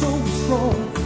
tired of